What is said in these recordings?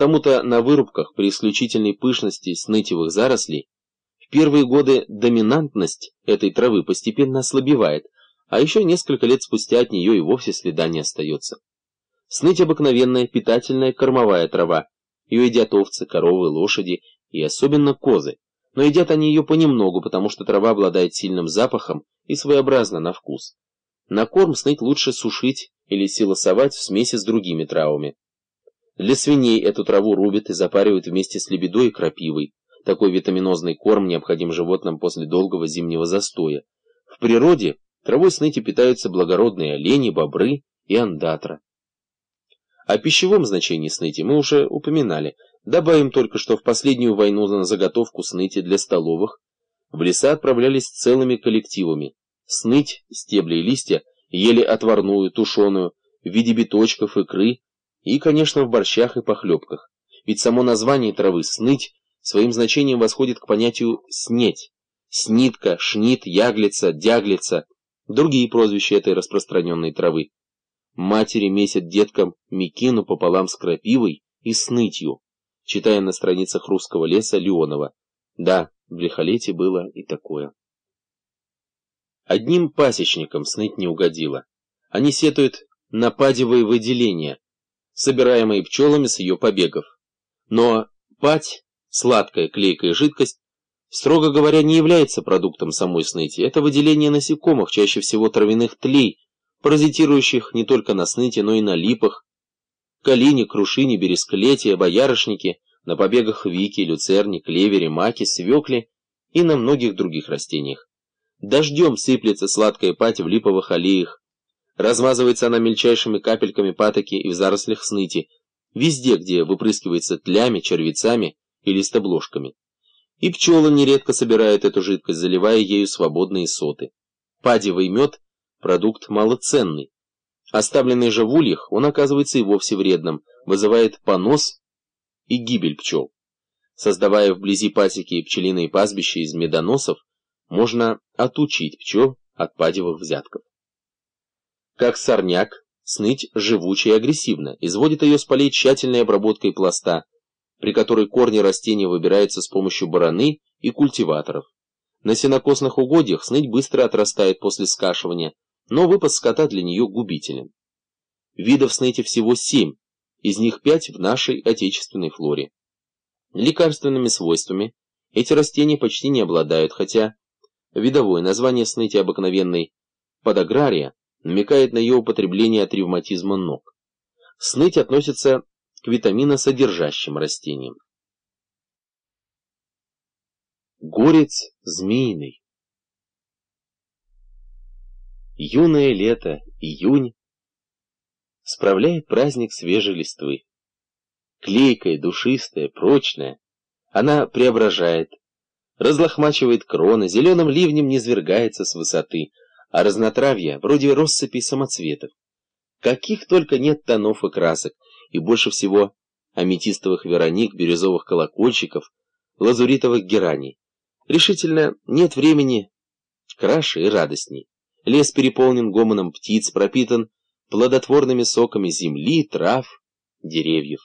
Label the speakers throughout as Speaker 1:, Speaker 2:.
Speaker 1: Потому-то на вырубках при исключительной пышности снытевых зарослей в первые годы доминантность этой травы постепенно ослабевает, а еще несколько лет спустя от нее и вовсе следа не остается. Сныть обыкновенная питательная кормовая трава, ее едят овцы, коровы, лошади и особенно козы, но едят они ее понемногу, потому что трава обладает сильным запахом и своеобразна на вкус. На корм сныть лучше сушить или силосовать в смеси с другими травами. Для свиней эту траву рубят и запаривают вместе с лебедой и крапивой. Такой витаминозный корм необходим животным после долгого зимнего застоя. В природе травой сныти питаются благородные олени, бобры и андатра. О пищевом значении сныти мы уже упоминали. Добавим только, что в последнюю войну на заготовку сныти для столовых в леса отправлялись целыми коллективами. Сныть, стебли и листья ели отварную, тушеную, в виде биточков, икры, и, конечно, в борщах и похлебках. Ведь само название травы «сныть» своим значением восходит к понятию «снеть». Снитка, шнит, яглица, дяглица – другие прозвища этой распространенной травы. Матери месят деткам мекину пополам с крапивой и снытью, читая на страницах русского леса Леонова. Да, в лихолете было и такое. Одним пасечникам сныть не угодило. Они сетуют на падевые выделения, собираемые пчелами с ее побегов. Но пать, сладкая клейкая жидкость, строго говоря, не является продуктом самой сныти. Это выделение насекомых, чаще всего травяных тлей, паразитирующих не только на сныте, но и на липах, калине, крушине, бересклете, боярышнике, на побегах вики, люцерни, клевере, маке, свекле и на многих других растениях. Дождем сыплется сладкая пать в липовых аллеях, Размазывается она мельчайшими капельками патоки и в зарослях сныти, везде, где выпрыскивается тлями, червецами и листобложками. И пчелы нередко собирают эту жидкость, заливая ею свободные соты. Падевый мед – продукт малоценный. Оставленный же в ульях, он оказывается и вовсе вредным, вызывает понос и гибель пчел. Создавая вблизи пасеки пчелиные пастбища из медоносов, можно отучить пчел от падевых взятков. Как сорняк, сныть живуче и агрессивно, изводит ее с полей тщательной обработкой пласта, при которой корни растения выбираются с помощью бараны и культиваторов. На сенокосных угодьях сныть быстро отрастает после скашивания, но выпас скота для нее губителен. Видов сныти всего семь, из них пять в нашей отечественной флоре. Лекарственными свойствами эти растения почти не обладают, хотя видовое название сныти обыкновенной подагрария намекает на ее употребление от ревматизма ног. Сныть относится к витаминосодержащим растениям. Горец змеиный Юное лето, июнь, справляет праздник свежей листвы. Клейкая, душистая, прочная, она преображает, разлохмачивает кроны, зеленым ливнем низвергается с высоты, а разнотравье вроде россыпи самоцветов. Каких только нет тонов и красок, и больше всего аметистовых вероник, бирюзовых колокольчиков, лазуритовых гераний. Решительно нет времени краше и радостней. Лес переполнен гомоном птиц, пропитан плодотворными соками земли, трав, деревьев.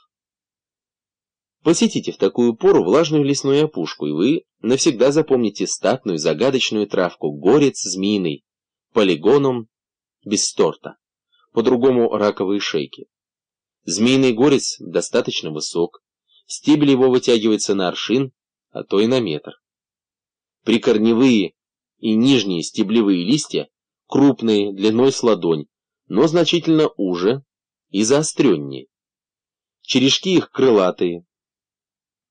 Speaker 1: Посетите в такую пору влажную лесную опушку, и вы навсегда запомните статную загадочную травку горец змеиный, полигоном без торта, по-другому раковые шейки. Змеиный горец достаточно высок, стебель его вытягивается на аршин, а то и на метр. Прикорневые и нижние стеблевые листья крупные, длиной с ладонь, но значительно уже и заостреннее. Черешки их крылатые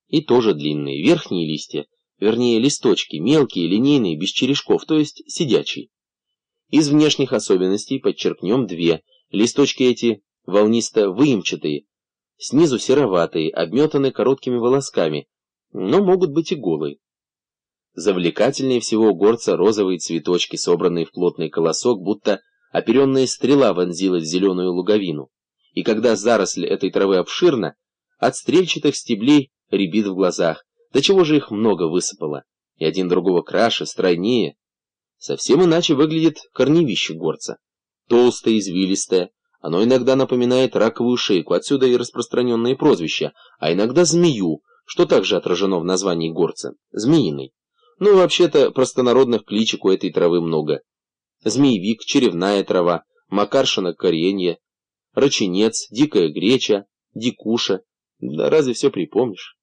Speaker 1: и тоже длинные. Верхние листья, вернее листочки, мелкие, линейные, без черешков, то есть сидячие. Из внешних особенностей подчеркнем две. Листочки эти волнисто-выемчатые, снизу сероватые, обметаны короткими волосками, но могут быть и голые. Завлекательнее всего у горца розовые цветочки, собранные в плотный колосок, будто оперенная стрела вонзилась в зеленую луговину. И когда заросль этой травы обширна, от стрельчатых стеблей рябит в глазах. До чего же их много высыпало, и один другого краше, стройнее, Совсем иначе выглядит корневище горца. Толстое, извилистое, Оно иногда напоминает раковую шейку, отсюда и распространенные прозвища, а иногда змею, что также отражено в названии горца, змеиный. Ну, вообще-то, простонародных кличек у этой травы много. Змеевик, черевная трава, макаршина коренье, раченец, дикая греча, дикуша. Да разве все припомнишь?